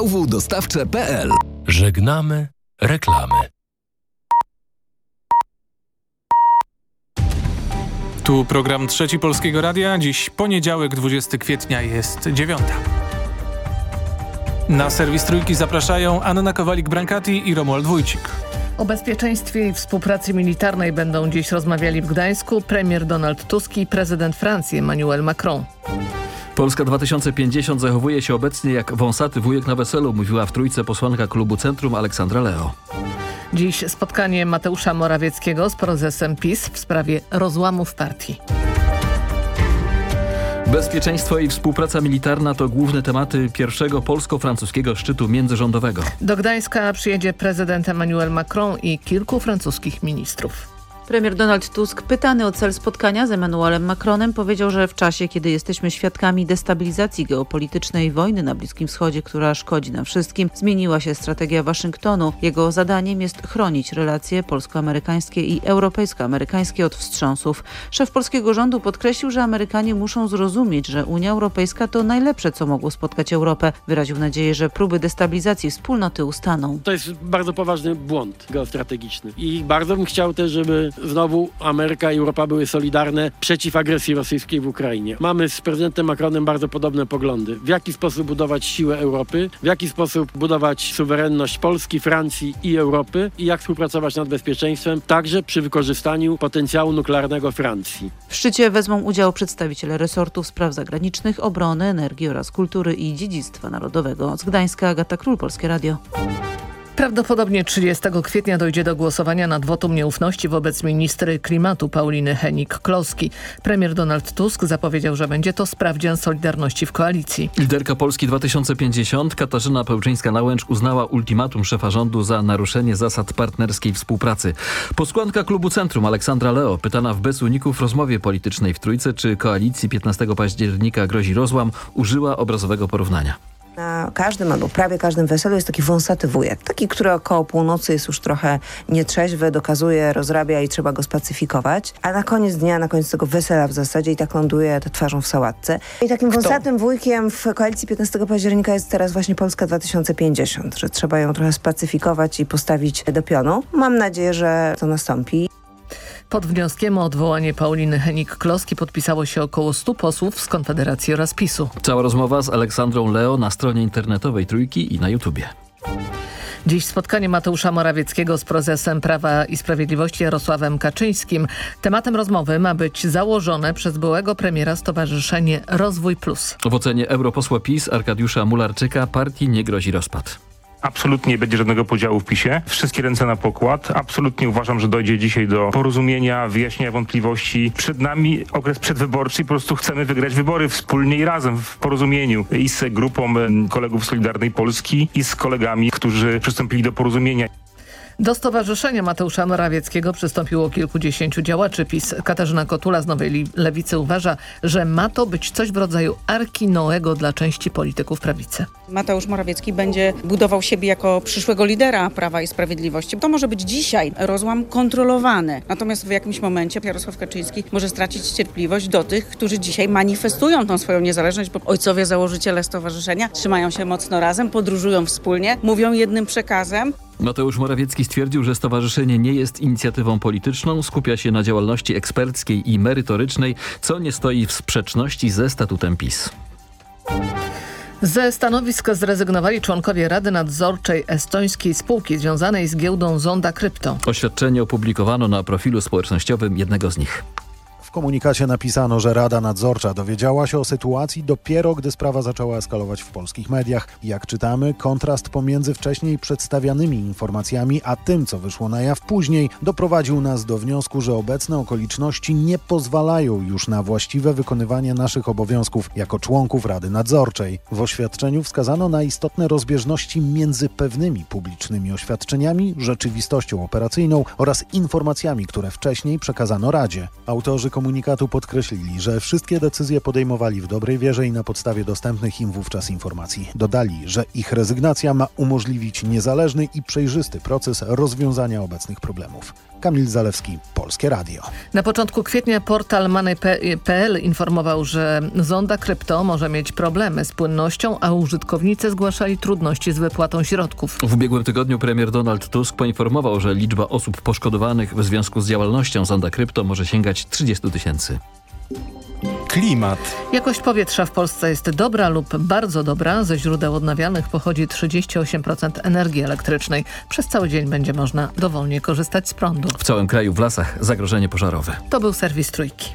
www.dostawcze.pl Żegnamy reklamy. Tu program Trzeci Polskiego Radia. Dziś poniedziałek, 20 kwietnia jest dziewiąta. Na serwis Trójki zapraszają Anna Kowalik-Brankati i Romuald Wójcik. O bezpieczeństwie i współpracy militarnej będą dziś rozmawiali w Gdańsku premier Donald Tusk i prezydent Francji Emmanuel Macron. Polska 2050 zachowuje się obecnie jak wąsaty wujek na weselu, mówiła w trójce posłanka klubu Centrum Aleksandra Leo. Dziś spotkanie Mateusza Morawieckiego z prezesem PiS w sprawie rozłamów partii. Bezpieczeństwo i współpraca militarna to główne tematy pierwszego polsko-francuskiego szczytu międzyrządowego. Do Gdańska przyjedzie prezydent Emmanuel Macron i kilku francuskich ministrów. Premier Donald Tusk, pytany o cel spotkania z Emmanuelem Macronem, powiedział, że w czasie, kiedy jesteśmy świadkami destabilizacji geopolitycznej wojny na Bliskim Wschodzie, która szkodzi nam wszystkim, zmieniła się strategia Waszyngtonu. Jego zadaniem jest chronić relacje polsko-amerykańskie i europejsko-amerykańskie od wstrząsów. Szef polskiego rządu podkreślił, że Amerykanie muszą zrozumieć, że Unia Europejska to najlepsze, co mogło spotkać Europę. Wyraził nadzieję, że próby destabilizacji wspólnoty ustaną. To jest bardzo poważny błąd geostrategiczny i bardzo bym chciał też, żeby znowu Ameryka i Europa były solidarne przeciw agresji rosyjskiej w Ukrainie. Mamy z prezydentem Macronem bardzo podobne poglądy. W jaki sposób budować siłę Europy, w jaki sposób budować suwerenność Polski, Francji i Europy i jak współpracować nad bezpieczeństwem, także przy wykorzystaniu potencjału nuklearnego Francji. W szczycie wezmą udział przedstawiciele resortów spraw zagranicznych, obrony, energii oraz kultury i dziedzictwa narodowego. Z Gdańska Agata Król, Polskie Radio. Prawdopodobnie 30 kwietnia dojdzie do głosowania nad wotum nieufności wobec ministry klimatu Pauliny Henik-Kloski. Premier Donald Tusk zapowiedział, że będzie to sprawdzian solidarności w koalicji. Liderka Polski 2050 Katarzyna Pełczyńska-Nałęcz uznała ultimatum szefa rządu za naruszenie zasad partnerskiej współpracy. Posłanka klubu Centrum Aleksandra Leo pytana w bez uników rozmowie politycznej w Trójce, czy koalicji 15 października grozi rozłam, użyła obrazowego porównania. Na każdym albo prawie każdym weselu jest taki wąsaty wujek. Taki, który około północy jest już trochę nietrzeźwy, dokazuje, rozrabia i trzeba go spacyfikować. A na koniec dnia, na koniec tego wesela w zasadzie i tak ląduje twarzą w sałatce. I takim Kto? wąsatym wujkiem w koalicji 15 października jest teraz właśnie Polska 2050, że trzeba ją trochę spacyfikować i postawić do pionu. Mam nadzieję, że to nastąpi. Pod wnioskiem o odwołanie Pauliny Henik-Kloski podpisało się około 100 posłów z Konfederacji oraz PiSu. Cała rozmowa z Aleksandrą Leo na stronie internetowej Trójki i na YouTubie. Dziś spotkanie Mateusza Morawieckiego z prezesem Prawa i Sprawiedliwości Jarosławem Kaczyńskim. Tematem rozmowy ma być założone przez byłego premiera Stowarzyszenie Rozwój Plus. W ocenie europosła PiS Arkadiusza Mularczyka partii nie grozi rozpad. Absolutnie nie będzie żadnego podziału w PiSie. Wszystkie ręce na pokład. Absolutnie uważam, że dojdzie dzisiaj do porozumienia, wyjaśnienia wątpliwości. Przed nami okres przedwyborczy i po prostu chcemy wygrać wybory wspólnie i razem w porozumieniu i z grupą kolegów Solidarnej Polski i z kolegami, którzy przystąpili do porozumienia. Do Stowarzyszenia Mateusza Morawieckiego przystąpiło kilkudziesięciu działaczy PiS. Katarzyna Kotula z Nowej Lewicy uważa, że ma to być coś w rodzaju arki Noego dla części polityków prawicy. Mateusz Morawiecki będzie budował siebie jako przyszłego lidera Prawa i Sprawiedliwości. To może być dzisiaj rozłam kontrolowany. Natomiast w jakimś momencie Jarosław Kaczyński może stracić cierpliwość do tych, którzy dzisiaj manifestują tą swoją niezależność, bo ojcowie założyciele stowarzyszenia trzymają się mocno razem, podróżują wspólnie, mówią jednym przekazem. Mateusz Morawiecki stwierdził, że stowarzyszenie nie jest inicjatywą polityczną, skupia się na działalności eksperckiej i merytorycznej, co nie stoi w sprzeczności ze statutem PiS. Ze stanowisk zrezygnowali członkowie Rady Nadzorczej estońskiej spółki związanej z giełdą Zonda Krypto. Oświadczenie opublikowano na profilu społecznościowym jednego z nich. W komunikacie napisano, że Rada Nadzorcza dowiedziała się o sytuacji dopiero, gdy sprawa zaczęła eskalować w polskich mediach. Jak czytamy, kontrast pomiędzy wcześniej przedstawianymi informacjami, a tym, co wyszło na jaw później, doprowadził nas do wniosku, że obecne okoliczności nie pozwalają już na właściwe wykonywanie naszych obowiązków jako członków Rady Nadzorczej. W oświadczeniu wskazano na istotne rozbieżności między pewnymi publicznymi oświadczeniami, rzeczywistością operacyjną oraz informacjami, które wcześniej przekazano Radzie. Autorzy komunikatu podkreślili, że wszystkie decyzje podejmowali w dobrej wierze i na podstawie dostępnych im wówczas informacji. Dodali, że ich rezygnacja ma umożliwić niezależny i przejrzysty proces rozwiązania obecnych problemów. Kamil Zalewski, Polskie Radio. Na początku kwietnia portal Money.pl informował, że zonda krypto może mieć problemy z płynnością, a użytkownicy zgłaszali trudności z wypłatą środków. W ubiegłym tygodniu premier Donald Tusk poinformował, że liczba osób poszkodowanych w związku z działalnością zonda krypto może sięgać 30 tysięcy. Klimat. Jakość powietrza w Polsce jest dobra lub bardzo dobra. Ze źródeł odnawialnych pochodzi 38% energii elektrycznej. Przez cały dzień będzie można dowolnie korzystać z prądu. W całym kraju w lasach zagrożenie pożarowe. To był serwis Trójki.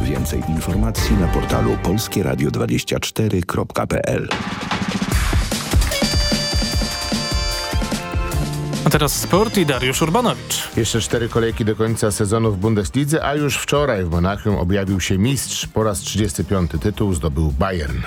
Więcej informacji na portalu polskieradio24.pl A teraz sport i Dariusz Urbanowicz. Jeszcze cztery kolejki do końca sezonu w Bundeslidze, a już wczoraj w Monachium objawił się mistrz. Po raz 35 tytuł zdobył Bayern.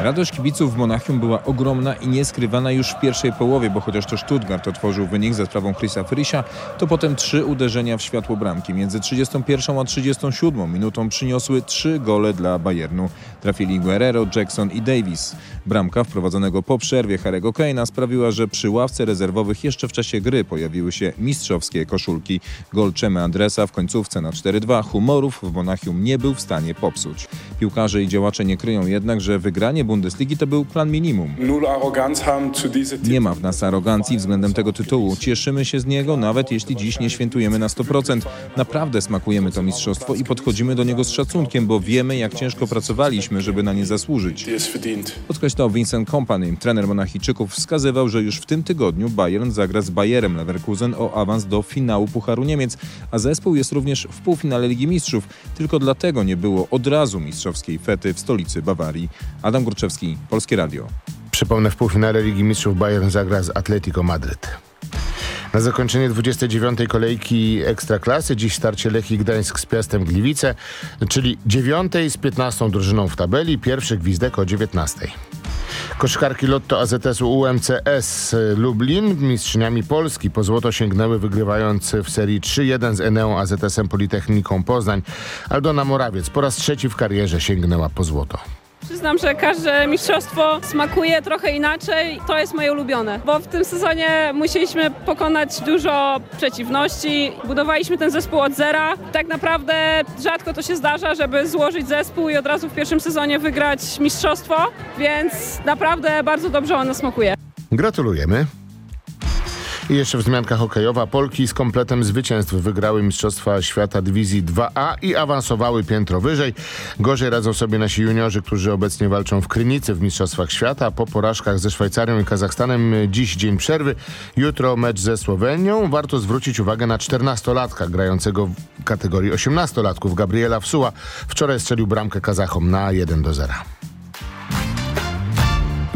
Radość kibiców w Monachium była ogromna i nieskrywana już w pierwszej połowie, bo chociaż to Stuttgart otworzył wynik za sprawą Chrisa Frisia, to potem trzy uderzenia w światło bramki. Między 31 a 37 minutą przyniosły trzy gole dla Bayernu. Trafili Guerrero, Jackson i Davis. Bramka wprowadzonego po przerwie Harry'ego Kane'a sprawiła, że przy ławce rezerwowych jeszcze w czasie gry pojawiły się mistrzowskie koszulki. Gol Czemy Andresa w końcówce na 4-2 humorów w Monachium nie był w stanie popsuć. Piłkarze i działacze nie kryją jednak, że wygranie Bundesligi to był plan minimum. Nie ma w nas arogancji względem tego tytułu. Cieszymy się z niego, nawet jeśli dziś nie świętujemy na 100%. Naprawdę smakujemy to mistrzostwo i podchodzimy do niego z szacunkiem, bo wiemy, jak ciężko pracowaliśmy, żeby na nie zasłużyć. Podkreślał Vincent Kompany. Trener Monachijczyków wskazywał, że już w tym tygodniu Bayern zagra z Bayerem Leverkusen o awans do finału Pucharu Niemiec, a zespół jest również w półfinale Ligi Mistrzów. Tylko dlatego nie było od razu mistrzowskiej fety w stolicy Bawarii. Adam Górczewski, Polskie Radio. Przypomnę, w półfinale Ligi Mistrzów Bayern zagra z Atletico Madryt. Na zakończenie 29. kolejki Ekstraklasy dziś starcie Lechii Gdańsk z Piastem Gliwice, czyli dziewiątej z 15 drużyną w tabeli, pierwszy gwizdek o 19. Koszkarki Lotto AZS-u UMCS Lublin mistrzyniami Polski po złoto sięgnęły wygrywając w serii 3-1 z Eneą AZS-em Politechniką Poznań. Aldona Morawiec po raz trzeci w karierze sięgnęła po złoto. Przyznam, że każde mistrzostwo smakuje trochę inaczej. To jest moje ulubione, bo w tym sezonie musieliśmy pokonać dużo przeciwności. Budowaliśmy ten zespół od zera. Tak naprawdę rzadko to się zdarza, żeby złożyć zespół i od razu w pierwszym sezonie wygrać mistrzostwo, więc naprawdę bardzo dobrze ono smakuje. Gratulujemy. I jeszcze wzmianka hokejowa. Polki z kompletem zwycięstw wygrały Mistrzostwa Świata Dywizji 2A i awansowały piętro wyżej. Gorzej radzą sobie nasi juniorzy, którzy obecnie walczą w Krynicy w Mistrzostwach Świata. Po porażkach ze Szwajcarią i Kazachstanem dziś dzień przerwy. Jutro mecz ze Słowenią. Warto zwrócić uwagę na 14-latka grającego w kategorii 18-latków Gabriela Wsuła. Wczoraj strzelił bramkę Kazachom na 1 do 0.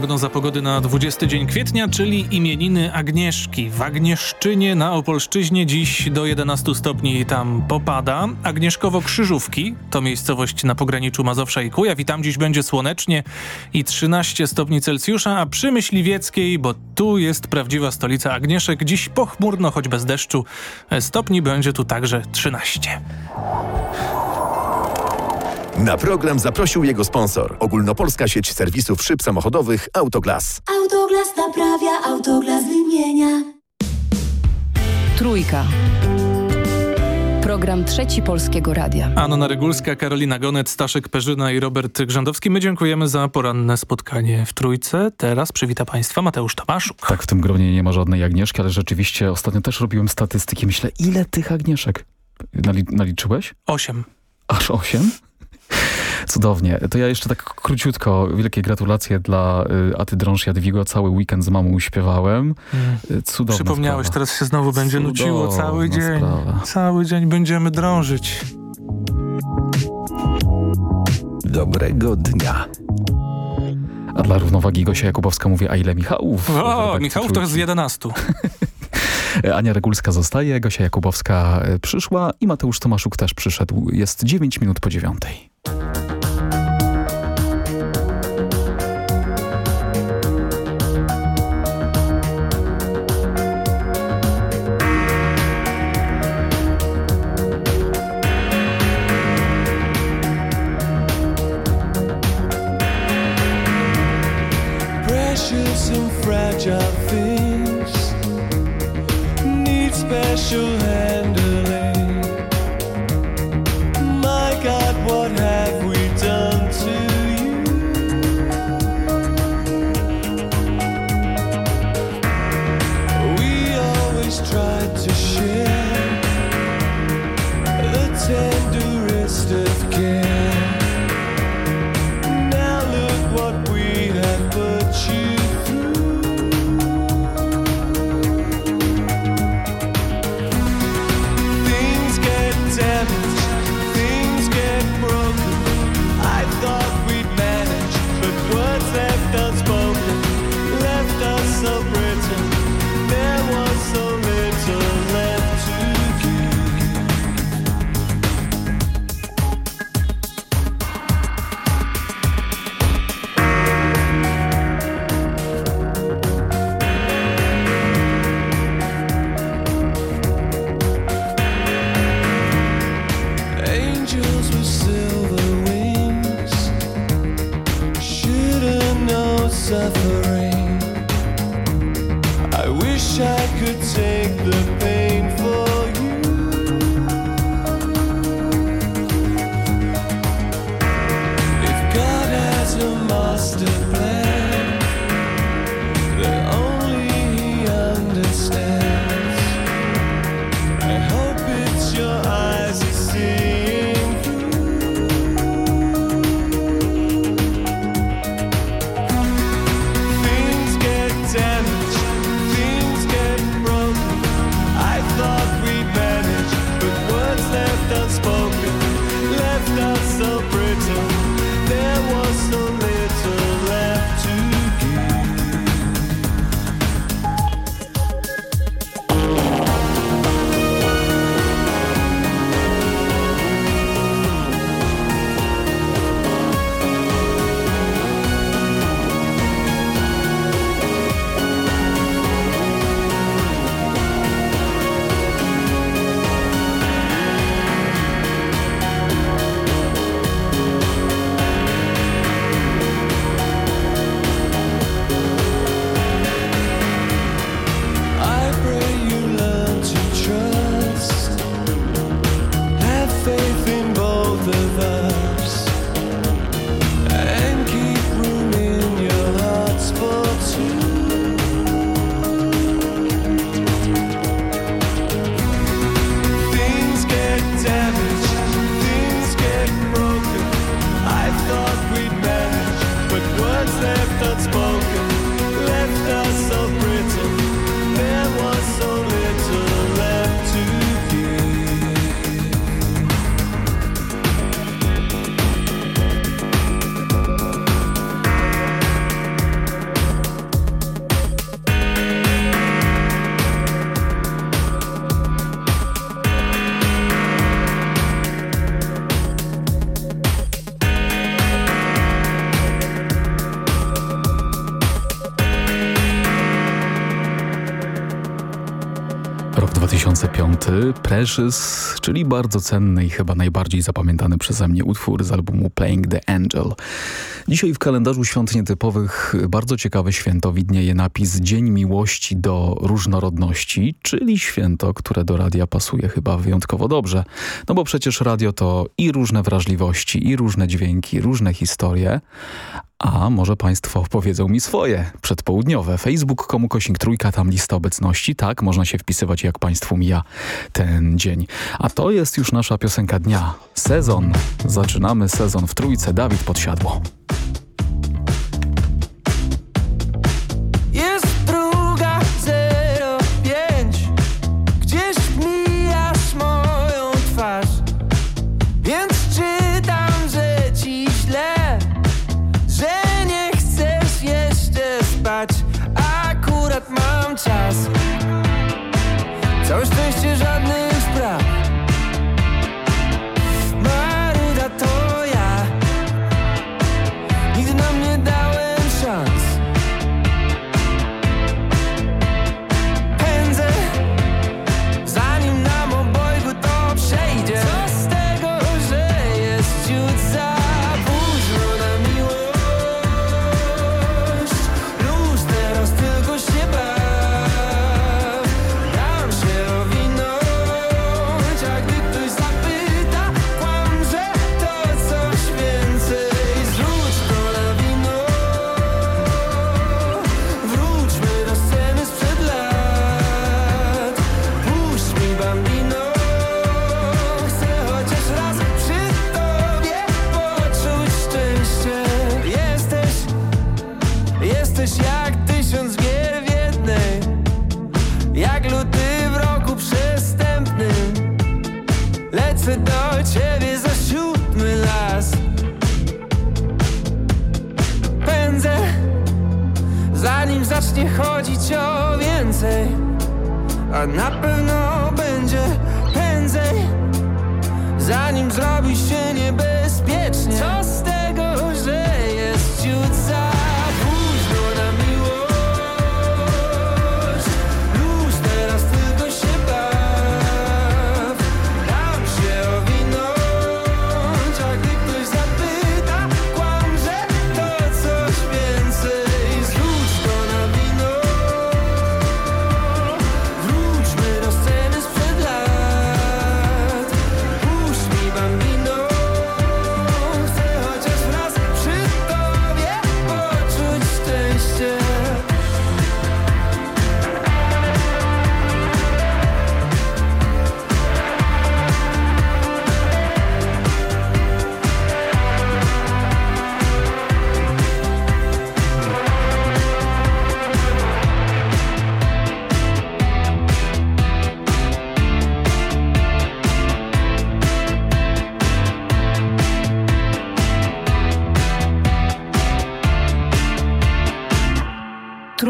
Prognoza pogody na 20 dzień kwietnia, czyli imieniny Agnieszki. W Agnieszczynie na Opolszczyźnie dziś do 11 stopni tam popada. Agnieszkowo-Krzyżówki to miejscowość na pograniczu Mazowsza i Kujaw i tam dziś będzie słonecznie i 13 stopni Celsjusza, a przy Myśliwieckiej, bo tu jest prawdziwa stolica Agnieszek, dziś pochmurno, choć bez deszczu, stopni będzie tu także 13. Na program zaprosił jego sponsor. Ogólnopolska sieć serwisów szyb samochodowych Autoglas. Autoglas naprawia, Autoglas wymienia. Trójka. Program Trzeci Polskiego Radia. Anna Regulska, Karolina Gonet, Staszek Perzyna i Robert Grzędowski. My dziękujemy za poranne spotkanie w Trójce. Teraz przywita Państwa Mateusz Tomaszuk. Tak, w tym gronie nie ma żadnej Agnieszki, ale rzeczywiście ostatnio też robiłem statystyki. Myślę, ile tych Agnieszek Nali naliczyłeś? Osiem. Aż osiem? Cudownie. To ja jeszcze tak króciutko, wielkie gratulacje dla y, Aty Drąż Jadwigo. Cały weekend z mamą śpiewałem. Mm. Cudowna Przypomniałeś, sprawa. teraz się znowu będzie Cudowna nuciło cały dzień. Sprawa. Cały dzień będziemy drążyć. Dobrego dnia. A dla równowagi Gosia Jakubowska mówię, a ile Michałów? O, Tak, Michałów to jest z 11. Ania Regulska zostaje, Gosia Jakubowska y, przyszła i Mateusz Tomaszuk też przyszedł. Jest 9 minut po dziewiątej. Suffering. I wish I could take the pain Precious, czyli bardzo cenny i chyba najbardziej zapamiętany przeze mnie utwór z albumu Playing the Angel. Dzisiaj w kalendarzu świąt nietypowych bardzo ciekawe święto widnieje napis Dzień Miłości do Różnorodności, czyli święto, które do radia pasuje chyba wyjątkowo dobrze. No bo przecież radio to i różne wrażliwości, i różne dźwięki, różne historie, a może Państwo opowiedzą mi swoje przedpołudniowe. Facebook, komu kośnik trójka, tam lista obecności. Tak, można się wpisywać jak Państwu mija ten dzień. A to jest już nasza piosenka dnia. Sezon. Zaczynamy sezon w trójce. Dawid Podsiadło. Все, что ищешь, жадные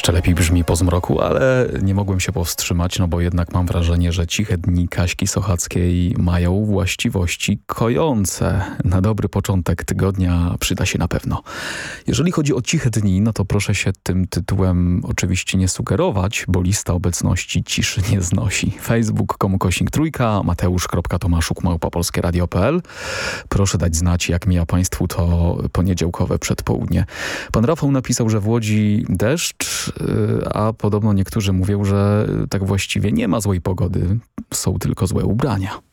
herrscht lepiej brzmi po zmroku, ale nie mogłem się powstrzymać, no bo jednak mam wrażenie, że ciche dni Kaśki Sochackiej mają właściwości kojące. Na dobry początek tygodnia przyda się na pewno. Jeżeli chodzi o ciche dni, no to proszę się tym tytułem oczywiście nie sugerować, bo lista obecności ciszy nie znosi. Facebook, komu kośnik trójka, mateusz.tomaszuk. Proszę dać znać, jak mija Państwu to poniedziałkowe przedpołudnie. Pan Rafał napisał, że w Łodzi deszcz, a podobno niektórzy mówią, że tak właściwie nie ma złej pogody, są tylko złe ubrania.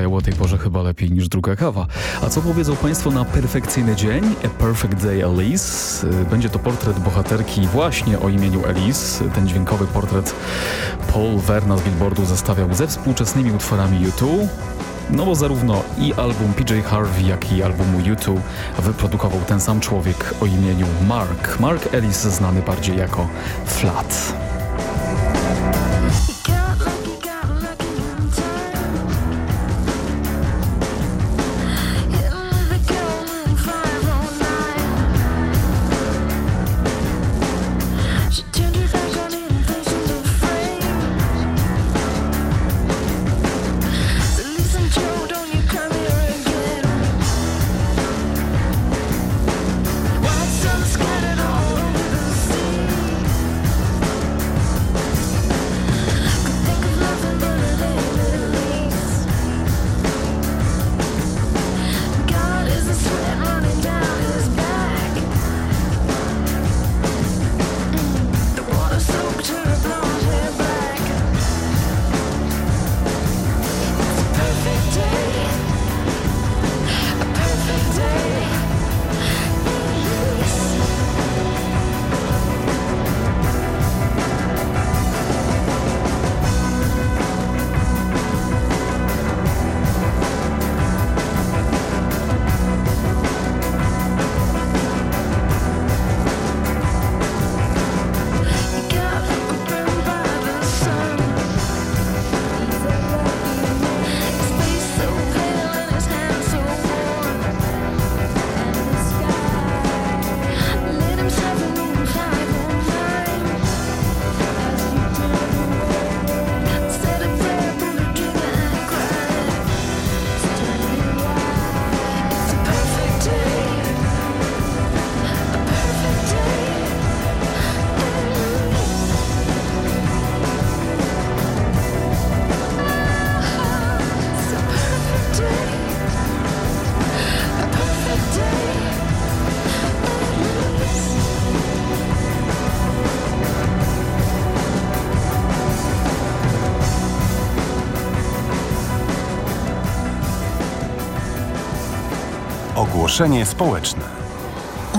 Działają o tej porze chyba lepiej niż druga kawa. A co powiedzą Państwo na perfekcyjny dzień? A Perfect Day Elise. Będzie to portret bohaterki właśnie o imieniu Elise. Ten dźwiękowy portret Paul Verna z Billboardu zestawiał ze współczesnymi utworami U2. No bo zarówno i album PJ Harvey, jak i albumu U2 wyprodukował ten sam człowiek o imieniu Mark. Mark Ellis znany bardziej jako Flat. Ogłoszenie społeczne.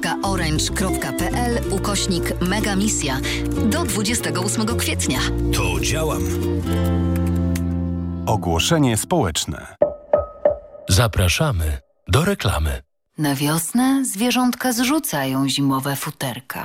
www.fundacja.orange.pl ukośnik Mega Misja do 28 kwietnia. To działam. Ogłoszenie społeczne. Zapraszamy do reklamy. Na wiosnę zwierzątka zrzucają zimowe futerka.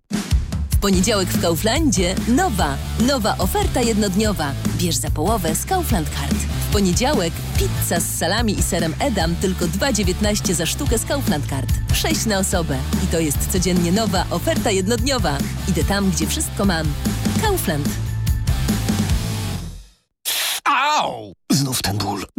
Poniedziałek w Kauflandzie nowa, nowa oferta jednodniowa. Bierz za połowę z Kaufland Card. W poniedziałek pizza z salami i serem Edam tylko 2,19 za sztukę z Kaufland Card. 6 na osobę. I to jest codziennie nowa oferta jednodniowa. Idę tam, gdzie wszystko mam. Kaufland.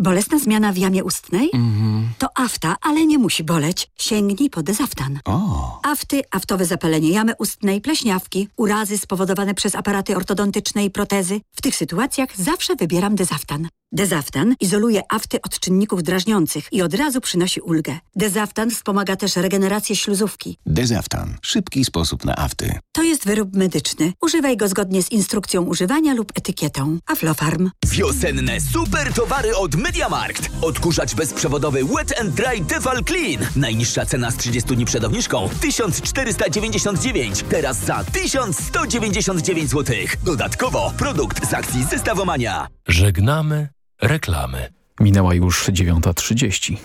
Bolesna zmiana w jamie ustnej? Mhm. To afta, ale nie musi boleć. Sięgnij po dezaftan. O. Afty, aftowe zapalenie jamy ustnej, pleśniawki, urazy spowodowane przez aparaty ortodontyczne i protezy. W tych sytuacjach zawsze wybieram dezaftan. Dezaftan izoluje afty od czynników drażniących i od razu przynosi ulgę. Dezaftan wspomaga też regenerację śluzówki. Dezaftan. Szybki sposób na afty. To jest wyrób medyczny. Używaj go zgodnie z instrukcją używania lub etykietą. Aflofarm. Wiosenne super towary od MediaMarkt. Odkurzacz bezprzewodowy Wet and Dry Tefal Clean. Najniższa cena z 30 dni przed obniżką 1499. Teraz za 1199 zł. Dodatkowo produkt z akcji Zestawomania. Żegnamy reklamy. Minęła już 9.30.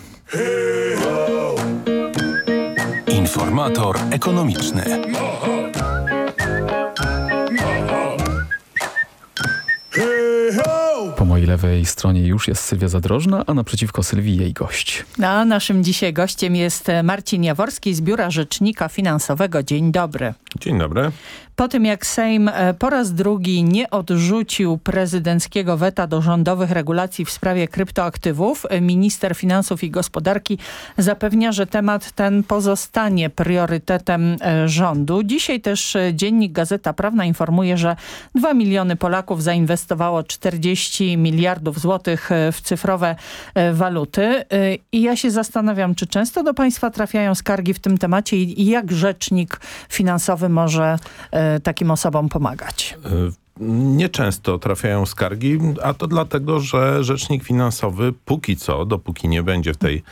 Informator ekonomiczny. Po mojej lewej stronie już jest Sylwia Zadrożna, a naprzeciwko Sylwii jej gość. A naszym dzisiaj gościem jest Marcin Jaworski z Biura Rzecznika Finansowego. Dzień dobry. Dzień dobry. Po tym jak Sejm e, po raz drugi nie odrzucił prezydenckiego weta do rządowych regulacji w sprawie kryptoaktywów, e, minister finansów i gospodarki zapewnia, że temat ten pozostanie priorytetem e, rządu. Dzisiaj też dziennik Gazeta Prawna informuje, że 2 miliony Polaków zainwestowało 40 miliardów złotych w cyfrowe waluty. I ja się zastanawiam, czy często do państwa trafiają skargi w tym temacie i jak rzecznik finansowy może takim osobom pomagać? Nieczęsto trafiają skargi, a to dlatego, że rzecznik finansowy póki co, dopóki nie będzie w tej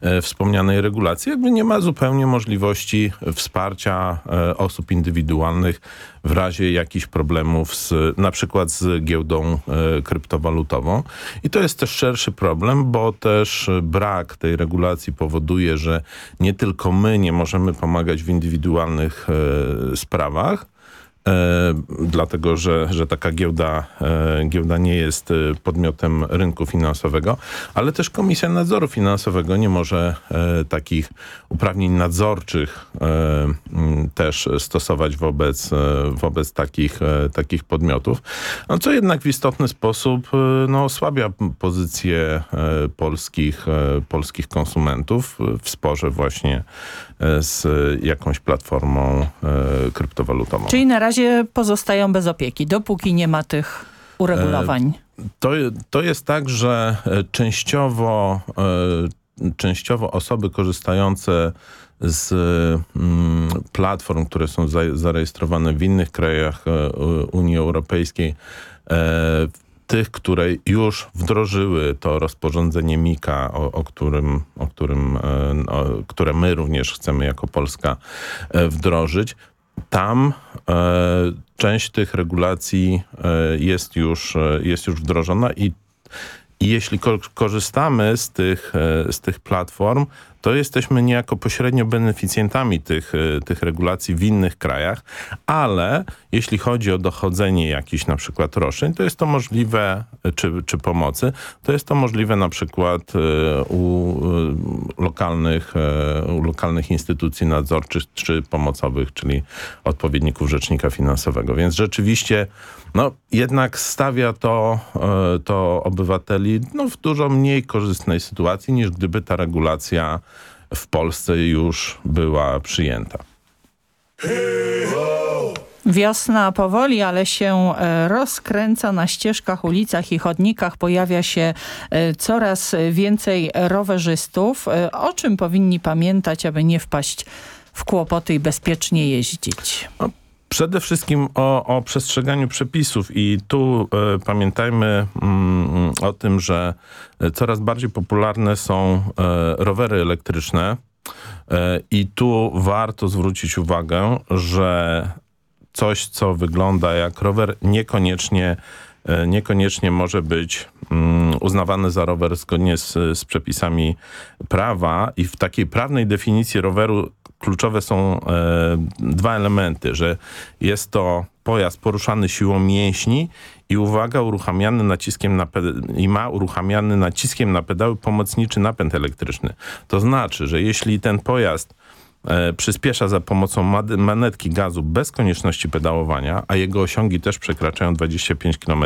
e, wspomnianej regulacji, jakby nie ma zupełnie możliwości wsparcia e, osób indywidualnych w razie jakichś problemów z, na przykład z giełdą e, kryptowalutową. I to jest też szerszy problem, bo też brak tej regulacji powoduje, że nie tylko my nie możemy pomagać w indywidualnych sprawach, dlatego, że, że taka giełda, e, giełda nie jest e, podmiotem rynku finansowego, ale też Komisja Nadzoru Finansowego nie może e, takich uprawnień nadzorczych e, też stosować wobec, e, wobec takich, e, takich podmiotów, no, co jednak w istotny sposób e, no, osłabia pozycję e, polskich, e, polskich konsumentów w sporze właśnie e, z jakąś platformą e, kryptowalutową. Czyli na razie pozostają bez opieki, dopóki nie ma tych uregulowań. To, to jest tak, że e, częściowo, e, częściowo osoby korzystające z mm, platform, które są za, zarejestrowane w innych krajach e, Unii Europejskiej, e, tych, które już wdrożyły to rozporządzenie MIKA, o, o którym, o którym e, o, które my również chcemy jako Polska e, wdrożyć, tam e, część tych regulacji jest, już, jest już wdrożona i, i jeśli ko korzystamy z tych, e, z tych platform, to jesteśmy niejako pośrednio beneficjentami tych, e, tych regulacji w innych krajach, ale jeśli chodzi o dochodzenie jakichś na przykład roszczeń, to jest to możliwe, e, czy, czy pomocy, to jest to możliwe na przykład u lokalnych, u lokalnych instytucji nadzorczych czy pomocowych, czyli odpowiedników rzecznika finansowego. Więc rzeczywiście no, jednak stawia to, to obywateli no, w dużo mniej korzystnej sytuacji niż gdyby ta regulacja w Polsce już była przyjęta. Wiosna powoli, ale się e, rozkręca na ścieżkach, ulicach i chodnikach. Pojawia się e, coraz więcej rowerzystów. E, o czym powinni pamiętać, aby nie wpaść w kłopoty i bezpiecznie jeździć? No. Przede wszystkim o, o, przestrzeganiu przepisów i tu e, pamiętajmy mm, o tym, że coraz bardziej popularne są e, rowery elektryczne e, i tu warto zwrócić uwagę, że coś, co wygląda jak rower, niekoniecznie niekoniecznie może być um, uznawane za rower zgodnie z, z, przepisami prawa i w takiej prawnej definicji roweru kluczowe są e, dwa elementy, że jest to pojazd poruszany siłą mięśni i uwaga, uruchamiany naciskiem na i ma uruchamiany naciskiem na pedały pomocniczy napęd elektryczny. To znaczy, że jeśli ten pojazd e, przyspiesza za pomocą manetki gazu bez konieczności pedałowania, a jego osiągi też przekraczają 25 km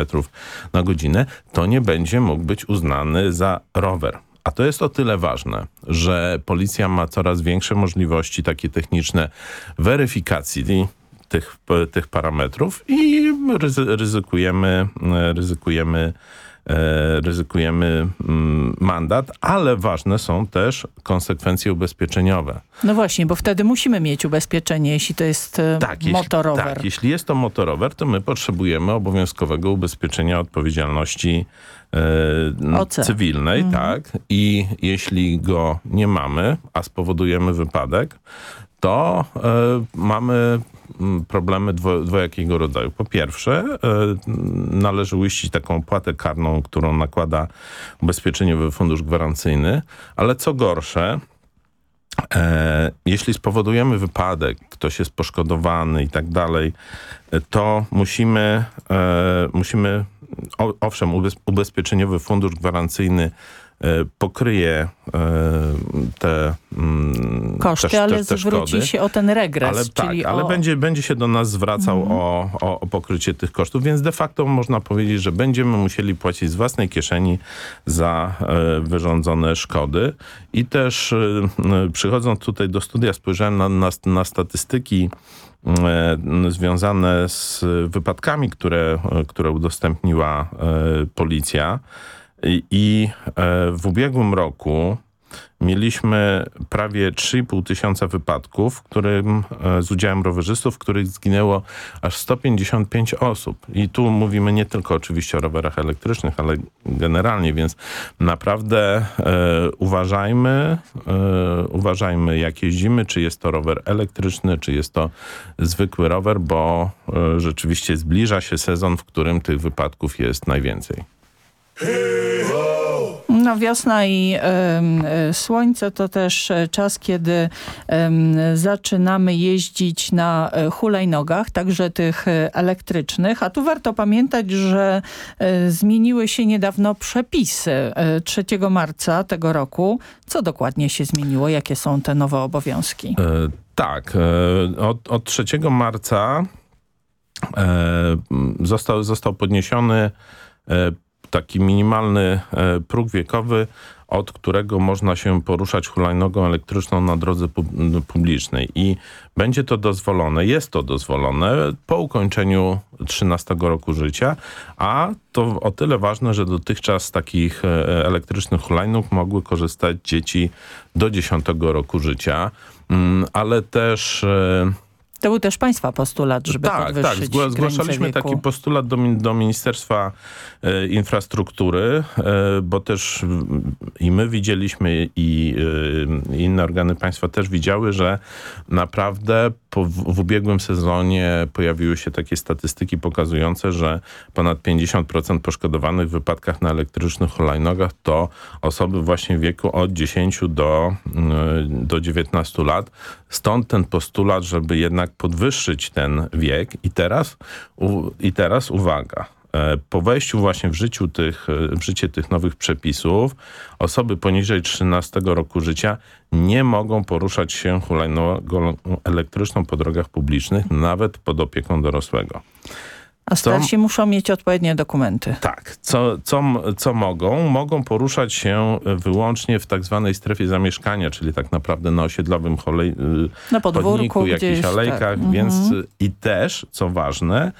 na godzinę, to nie będzie mógł być uznany za rower. A to jest o tyle ważne, że policja ma coraz większe możliwości takie techniczne weryfikacji tych, tych parametrów i ryzykujemy, ryzykujemy e, ryzykujemy mm, mandat, ale ważne są też konsekwencje ubezpieczeniowe. No właśnie, bo wtedy musimy mieć ubezpieczenie, jeśli to jest e, tak, motorower. Jeśli, tak, jeśli jest to motorower, to my potrzebujemy obowiązkowego ubezpieczenia odpowiedzialności e, cywilnej, mhm. tak. I jeśli go nie mamy, a spowodujemy wypadek, to e, mamy problemy dwo, dwojakiego rodzaju. Po pierwsze, e, należy uiścić taką opłatę karną, którą nakłada Ubezpieczeniowy Fundusz Gwarancyjny, ale co gorsze, E, jeśli spowodujemy wypadek, ktoś jest poszkodowany i tak dalej, to musimy, e, musimy o, owszem, ubezpieczeniowy fundusz gwarancyjny pokryje e, te mm, koszty, te, ale te, te zwróci szkody. się o ten regres. Ale, czyli tak, ale o... będzie, będzie się do nas zwracał Mhm. o, o, o pokrycie tych kosztów, więc de facto można powiedzieć, że będziemy musieli płacić z własnej kieszeni za e, wyrządzone szkody. I też e, przychodząc tutaj do studia spojrzałem na, na, na statystyki e, związane z wypadkami, które, które udostępniła e, policja. I, e, w ubiegłym roku mieliśmy prawie 3,5 tysiąca wypadków, którym, e, z udziałem rowerzystów, w których zginęło aż 155 osób. I tu mówimy nie tylko oczywiście o rowerach elektrycznych, ale generalnie, więc naprawdę e, uważajmy, e, uważajmy jak jeździmy, czy jest to rower elektryczny, czy jest to zwykły rower, bo e, rzeczywiście zbliża się sezon, w którym tych wypadków jest najwięcej. No wiosna i y, słońce to też czas, kiedy y, zaczynamy jeździć na hulajnogach, także tych elektrycznych. A tu warto pamiętać, że zmieniły się niedawno przepisy 3 marca tego roku. Co dokładnie się zmieniło? Jakie są te nowe obowiązki? E, tak. E, od, od 3 marca e, został, został podniesiony taki minimalny próg wiekowy od którego można się poruszać hulajnogą elektryczną na drodze pub- publicznej. I będzie to dozwolone, jest to dozwolone po ukończeniu 13 roku życia, a to o tyle ważne, że dotychczas z takich e, elektrycznych hulajnóg mogły korzystać dzieci do 10 roku życia, Mm, ale też... To był też państwa postulat, żeby tak, tak. podwyższyć granicę Zgłaszaliśmy taki postulat do, do Ministerstwa e, Infrastruktury, e, bo też i my widzieliśmy i e, inne organy państwa też widziały, że naprawdę po, w, ubiegłym sezonie pojawiły się takie statystyki pokazujące, że ponad 50% poszkodowanych w wypadkach na elektrycznych hulajnogach to osoby właśnie w wieku od 10 do, mm, do 19 lat. Stąd ten postulat, żeby jednak podwyższyć ten wiek i teraz, u, i teraz uwaga. E, Po wejściu właśnie w, życiu tych, e, w życie tych nowych przepisów osoby poniżej 13 roku życia nie mogą poruszać się hulajnogą elektryczną po drogach publicznych, nawet pod opieką dorosłego. A starsi muszą mieć odpowiednie dokumenty. Tak. Co, co, co mogą? Mogą poruszać się wyłącznie w tak zwanej strefie zamieszkania, czyli tak naprawdę na osiedlowym holej, Na podwórku chodniku, gdzieś, jakichś tak. alejkach, Mhm. więc i też, co ważne,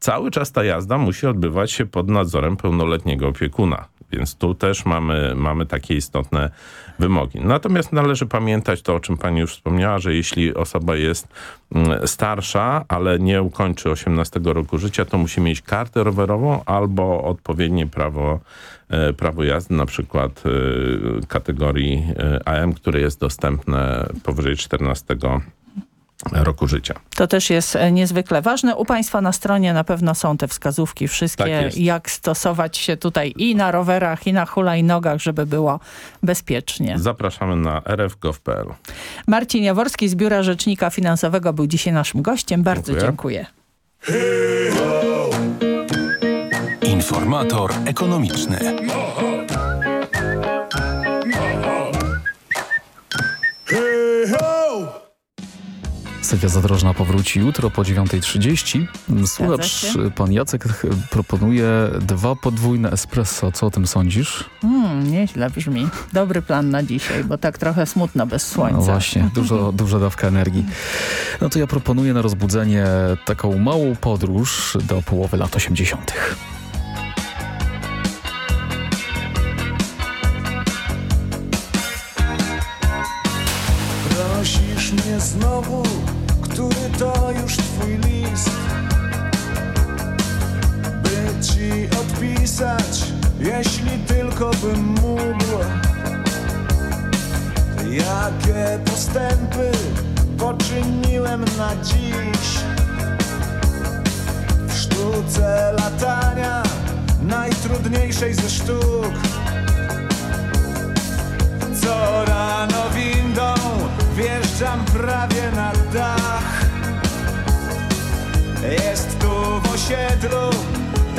cały czas ta jazda musi odbywać się pod nadzorem pełnoletniego opiekuna. Więc tu też mamy, mamy takie istotne wymogi. Natomiast należy pamiętać to, o czym pani już wspomniała, że jeśli osoba jest mm, starsza, ale nie ukończy 18 roku życia, to musi mieć kartę rowerową albo odpowiednie prawo, e, prawo jazdy, na przykład e, kategorii e, AM, które jest dostępne powyżej 14 roku życia. To też jest e, niezwykle ważne. U Państwa na stronie na pewno są te wskazówki wszystkie, Tak jak stosować się tutaj i na rowerach, i na hulajnogach, żeby było bezpiecznie. Zapraszamy na rfgov.pl. Marcin Jaworski z Biura Rzecznika Finansowego był dzisiaj naszym gościem. Bardzo Dziękuję. dziękuję. Informator ekonomiczny. Sylwia Zadrożna powróci jutro po 9.30. Słuchacz, się. pan Jacek proponuje dwa podwójne espresso. Co o tym sądzisz? Hmm, nieźle brzmi. Dobry plan na dzisiaj, bo tak trochę smutno bez słońca. No właśnie, dużo, duża dawka energii. No to ja proponuję na rozbudzenie taką małą podróż do połowy lat 80. Prosisz mnie znowu, który to już twój list. By ci odpisać, jeśli tylko bym mógł. Jakie postępy poczyniłem na dziś? W sztuce latania, najtrudniejszej ze sztuk. Co rano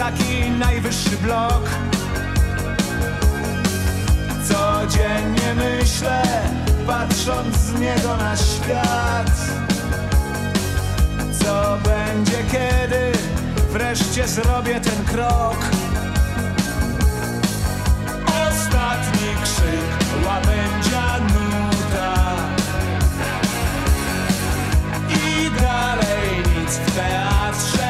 taki najwyższy blok. Codziennie myślę, patrząc z niego na świat. Co będzie kiedy wreszcie zrobię ten krok? Ostatni krzyk, łabędzia nuda I dalej nic w teatrze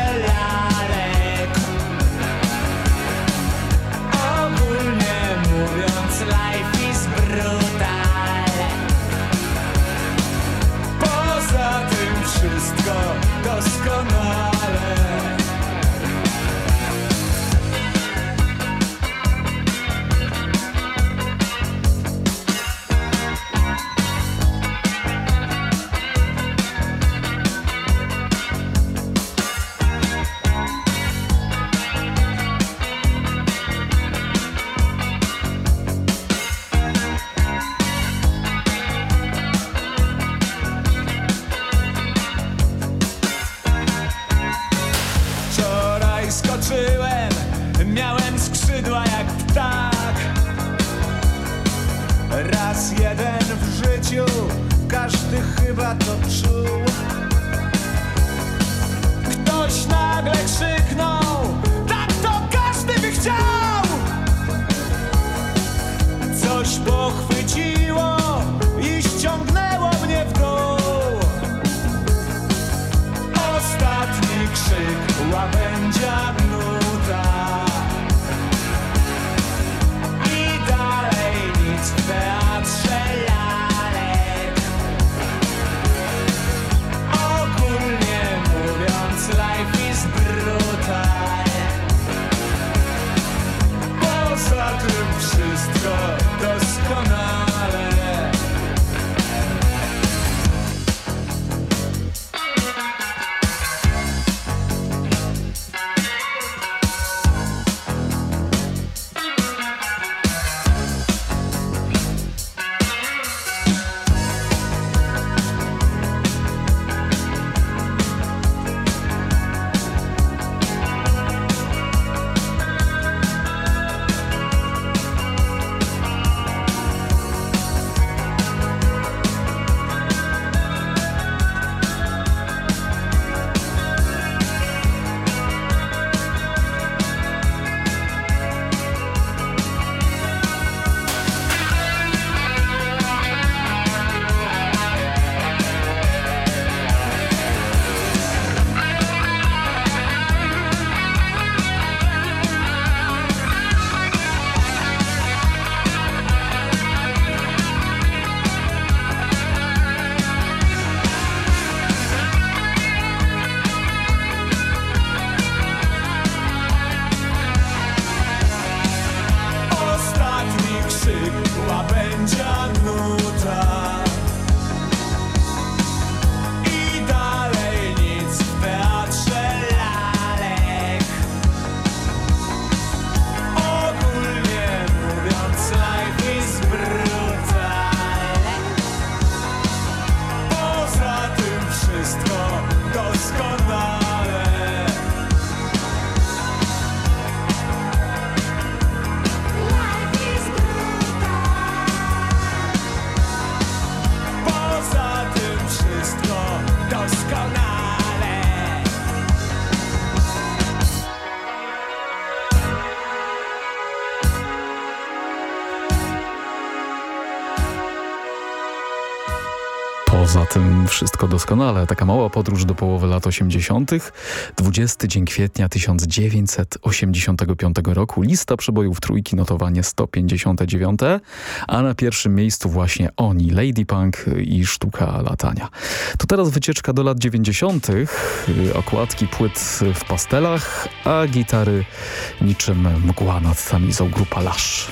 wszystko doskonale wszystko doskonale. Taka mała podróż do połowy lat 80. 20 dzień kwietnia 1985 roku. Lista przebojów trójki, notowanie 159, a na pierwszym miejscu właśnie oni, Lady Punk i sztuka latania. To teraz wycieczka do lat 90. Okładki płyt w pastelach, a gitary niczym mgła nad tamizą grupa Lash.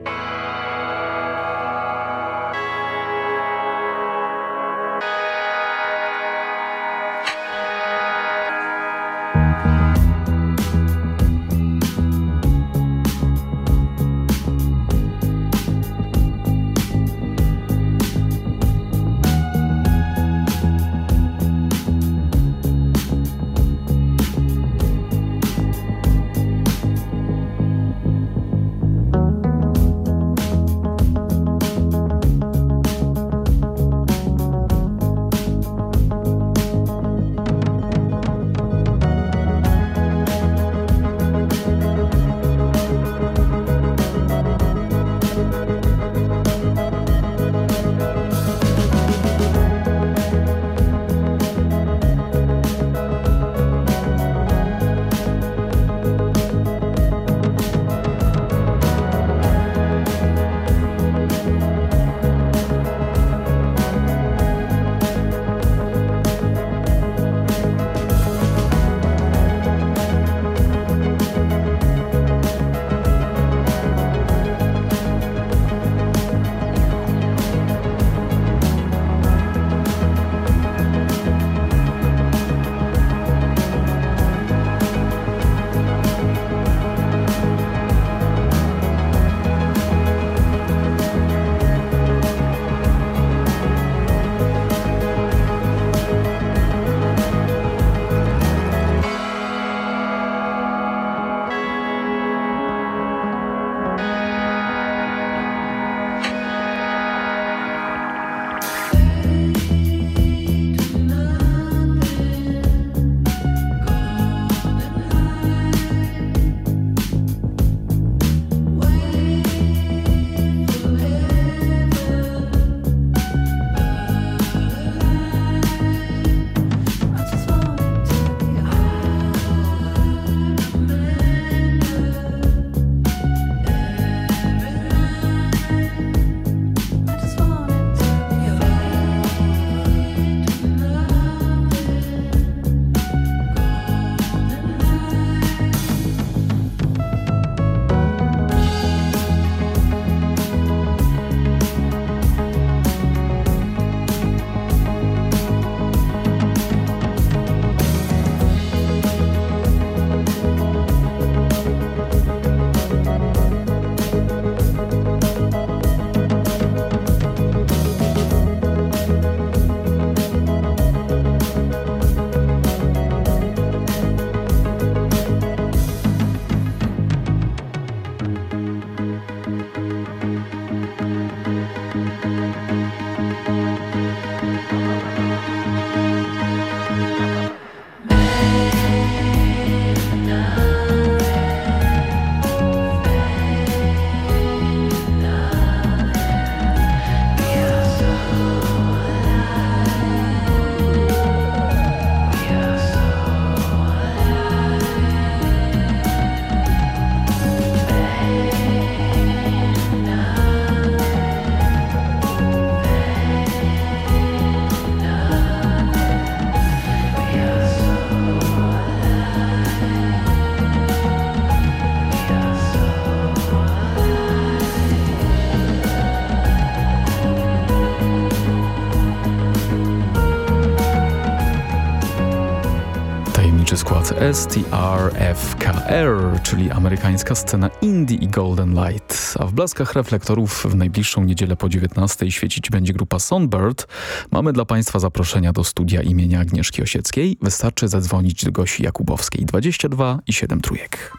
STRFKR, czyli amerykańska scena indie i Golden Light. A w blaskach reflektorów w najbliższą niedzielę po 19 świecić będzie grupa Sonbird. Mamy dla Państwa zaproszenia do studia imienia Agnieszki Osieckiej. Wystarczy zadzwonić do Gosi Jakubowskiej 22 i 7 trójek.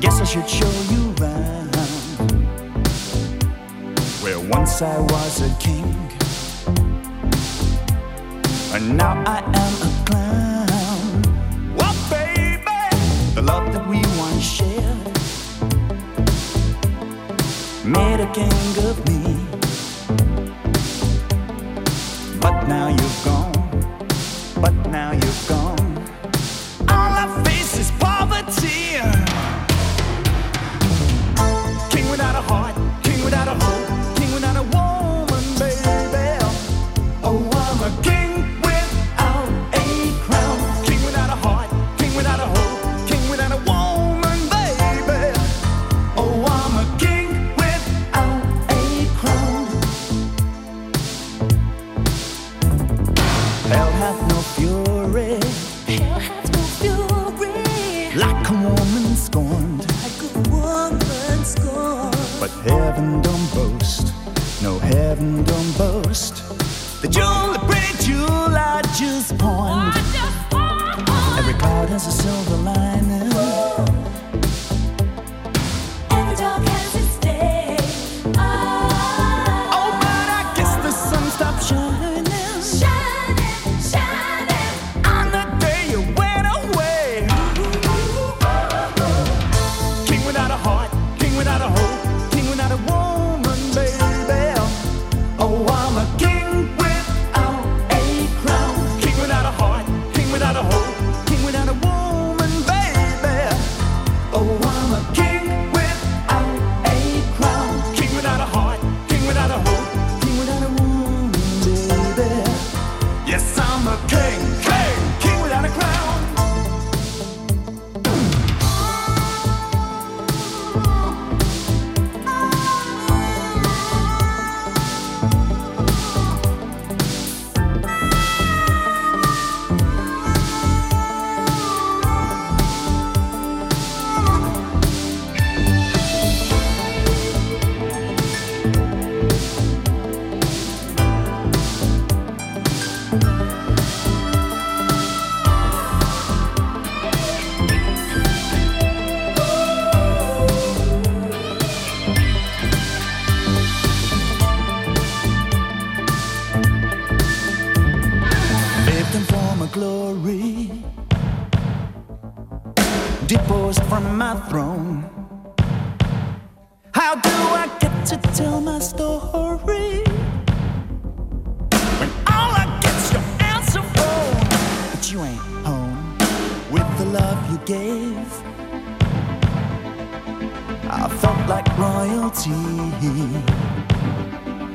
Guess I should show you around. Where once I was a king, and now I am a clown. Well, baby, the love that we once shared made a king of me. Glory, deposed from my throne. How do I get to tell my story? When all I get's your answer phone, but you ain't home with the love you gave. I felt like royalty,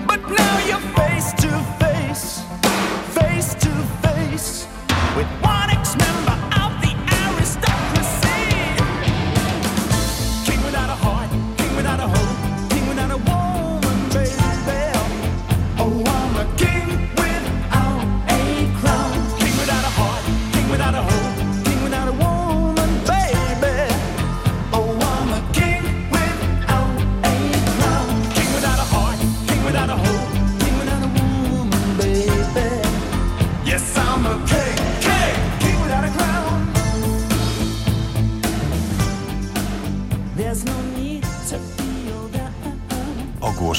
but now you're face to face face to face with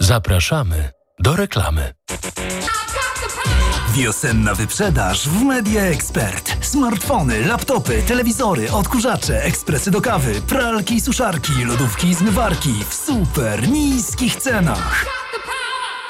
Zapraszamy do reklamy. Wiosenna wyprzedaż w Media Expert. Smartfony, laptopy, telewizory, odkurzacze, ekspresy do kawy, pralki suszarki, lodówki i zmywarki w super niskich cenach.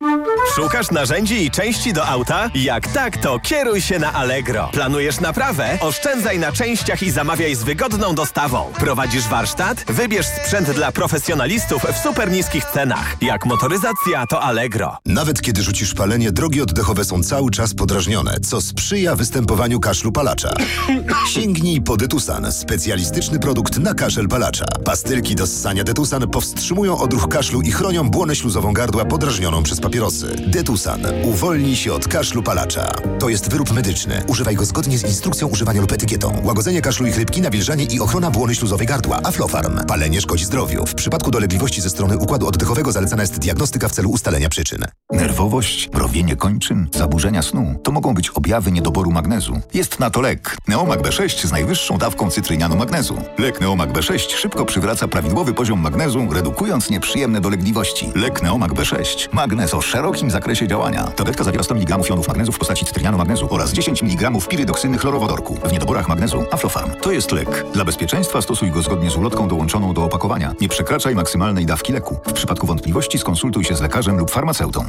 Thank you. Szukasz narzędzi i części do auta? Jak tak, to kieruj się na Allegro. Planujesz naprawę? Oszczędzaj na częściach i zamawiaj z wygodną dostawą. Prowadzisz warsztat? Wybierz sprzęt dla profesjonalistów w super niskich cenach. Jak motoryzacja, to Allegro. Nawet kiedy rzucisz palenie, drogi oddechowe są cały czas podrażnione, co sprzyja występowaniu kaszlu palacza. Sięgnij po Detusan, specjalistyczny produkt na kaszel palacza. Pastylki do ssania Detusan powstrzymują odruch kaszlu i chronią błonę śluzową gardła podrażnioną przez papierosy. Detusan. Uwolnij się od kaszlu palacza. To jest wyrób medyczny. Używaj go zgodnie z instrukcją używania lub etykietą. Łagodzenie kaszlu i chrypki, nawilżanie i ochrona błony śluzowej gardła. Aflofarm. Palenie szkodzi zdrowiu. W przypadku dolegliwości ze strony układu oddechowego zalecana jest diagnostyka w celu ustalenia przyczyn. Nerwowość, mrowienie kończyn, zaburzenia snu to mogą być objawy niedoboru magnezu. Jest na to lek. Neomag B6 z najwyższą dawką cytrynianu magnezu. Lek Neomag B6 szybko przywraca prawidłowy poziom magnezu, redukując nieprzyjemne dolegliwości. Lek Neomag B6. Magnez o szerokim zakresie działania. Tabletka zawiera 100 mg jonów magnezu w postaci cytrynianu magnezu oraz 10 mg pirydoksyny chlorowodorku. W niedoborach magnezu Aflofarm. To jest lek. Dla bezpieczeństwa stosuj go zgodnie z ulotką dołączoną do opakowania. Nie przekraczaj maksymalnej dawki leku. W przypadku wątpliwości skonsultuj się z lekarzem lub farmaceutą.